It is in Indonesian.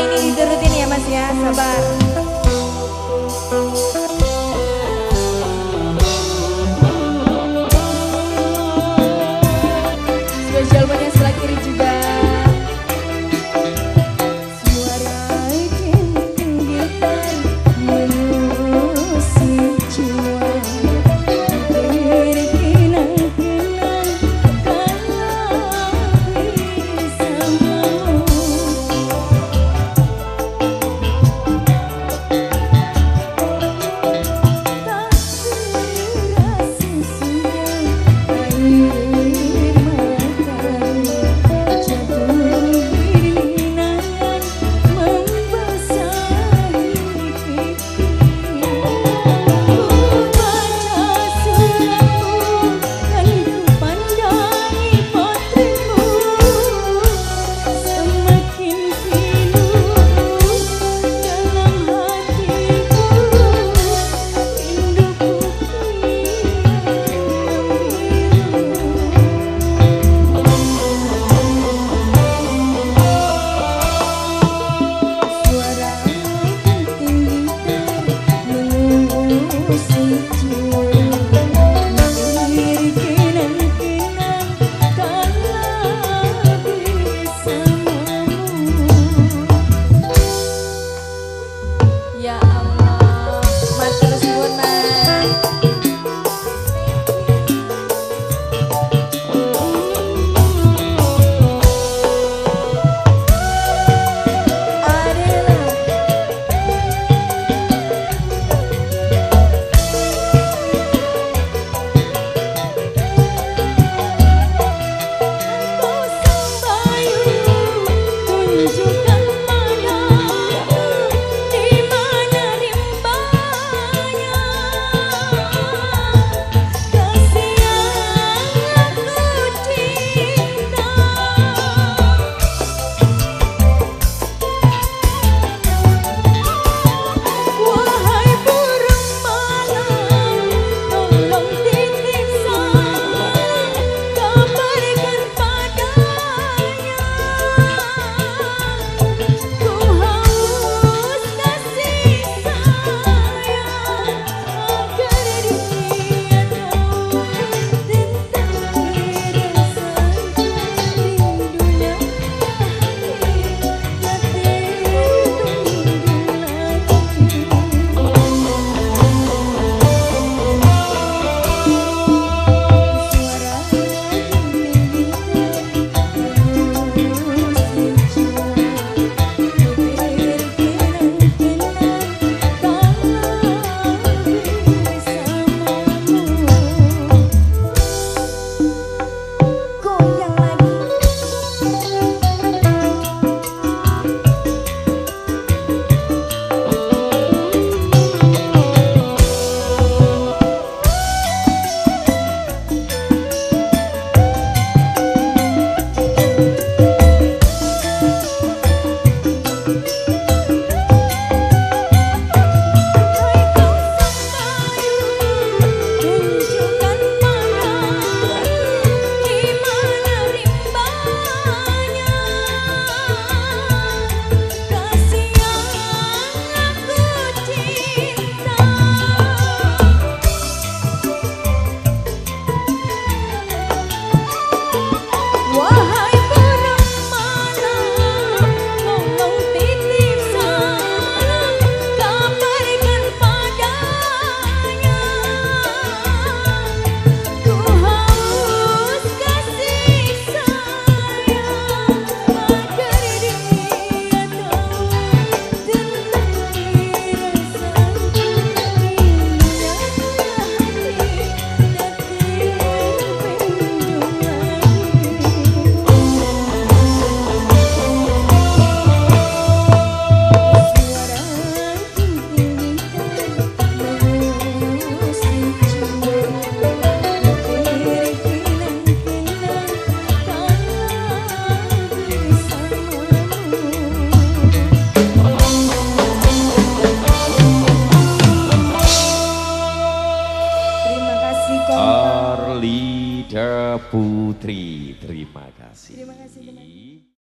ini diturutin ya mas ya, sabar. received you. Putri. Terima kasih. Terima kasih.